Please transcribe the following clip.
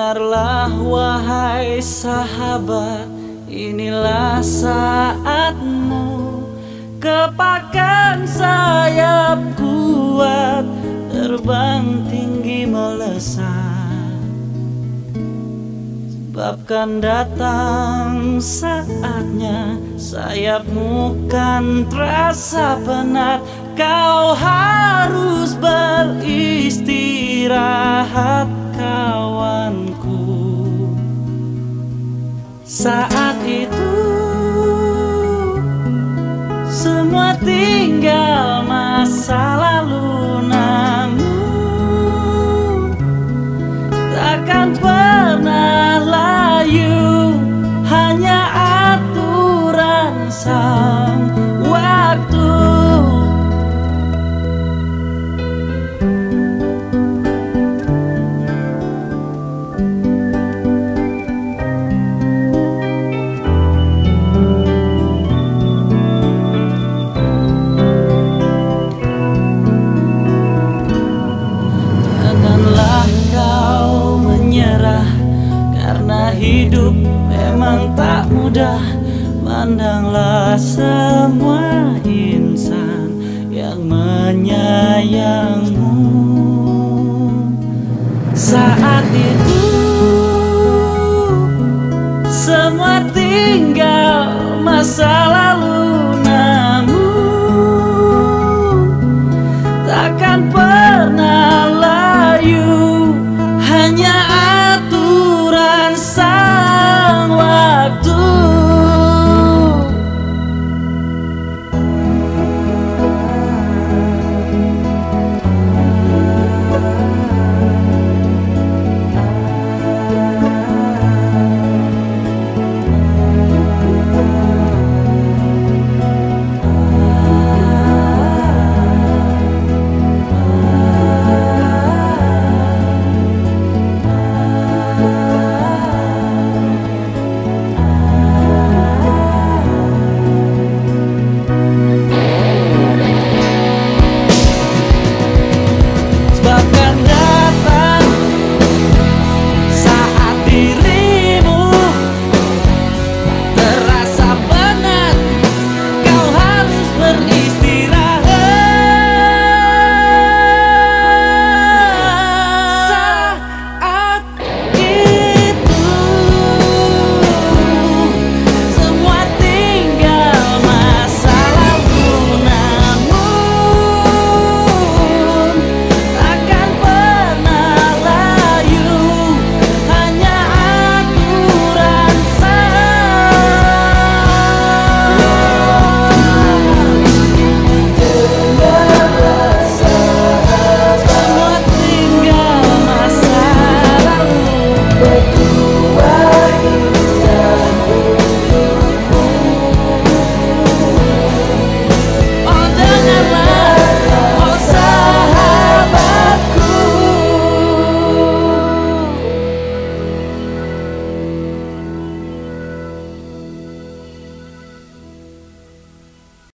Dengarlah wahai sahabat Inilah saatmu. Kepakan sayap kuat Terbang tinggi melesat. Sebabkan datang saatnya Sayapmu kan terasa penat. Kau harus beristirahat Saat hidup memang tak mudah. Pandanglah semua insan yang menyayangmu. Saat itu semua tinggal masa